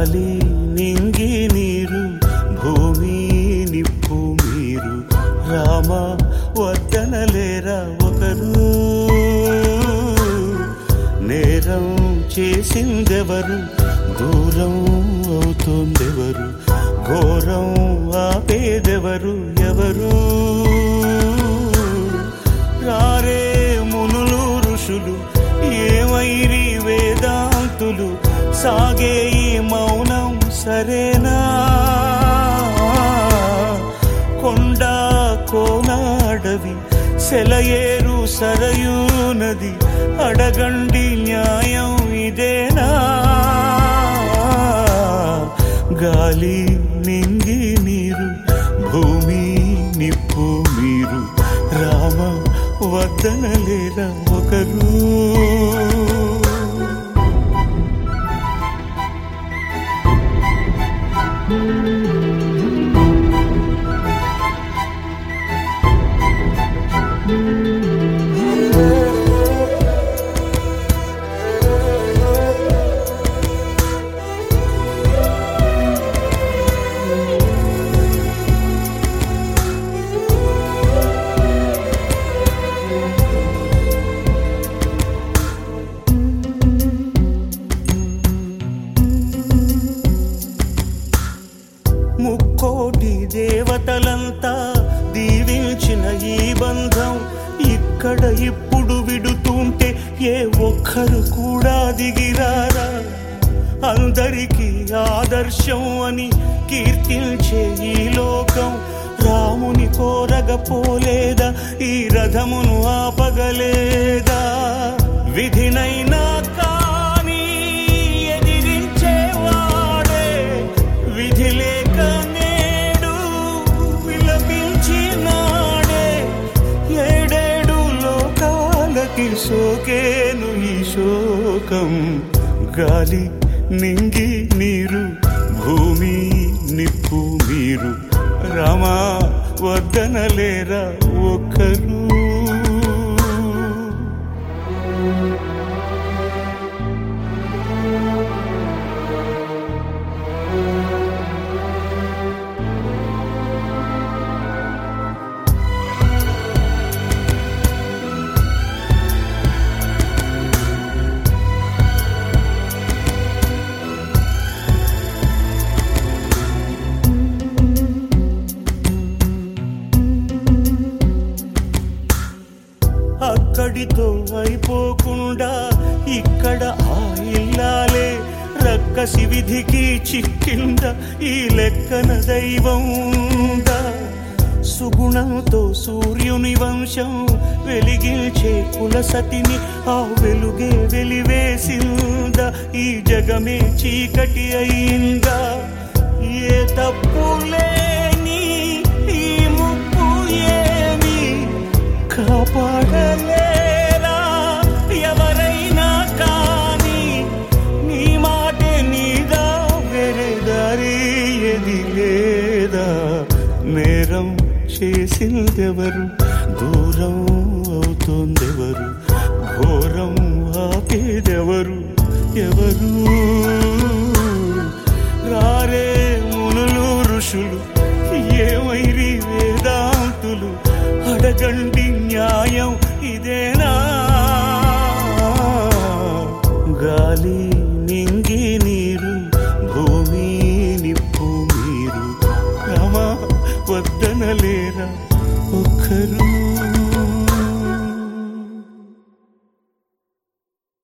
గాలి నింగి నీరు భూమి నిప్పు మీరు. రామ ರಾಮ వద్దనలేర ఒకరు? నేరం చేసిందెవరు? దూరం అవుతుందెవరు? ఘోరం ఆపేదెవరు? ఎవరు? రారే మునులు ఋషులు ఏమైరి వేదాంతులు? సాగే ఈ మౌనం సరేనా? కొండ కోనాడవి సెలయేరు సరయూ నది అడగండి న్యాయం ఇదేనా? గాలి నింగి నీరు భూమి నిప్పు మీరు రామ వద్దనలేరా ఒకరు ఇక్కడ ఇప్పుడు విడుతుంటే ఏ ఒక్కరు కూడా దిగిరారా? అందరికీ ఆదర్శం అని కీర్తించే ఈ లోకం రాముని కోరగపోలేదా ఈ రథమును ఆపగలే శోకం గాలి నింగి నీరు భూమి నిప్పు మీరు. రమా వద్దనలేరా ఒక్కరు? అక్కడితో అయిపోకుండా ఇక్కడ ఆ ఇల్లాలే రక్కసి విధికి చిక్కింద ఈ లెక్కన దైవం సుగుణంతో సూర్యుని వంశం వెలిగించే కులసతిని ఆ వెలుగే వెలివేసిందా? ఈ జగమే చీకటి అయిందా? ఏ తప్పు లేని నేరం చేసిందెవరు? దూరం అవుతోందెవరు? ఘోరం ఆపేదెవరు? ఎవరు? రారే మునులు ఋషులు ఏమైరి వేదాంతులు? అడగండి న్యాయం ఇదేనా? గాలి කුණලේර ඔකරූ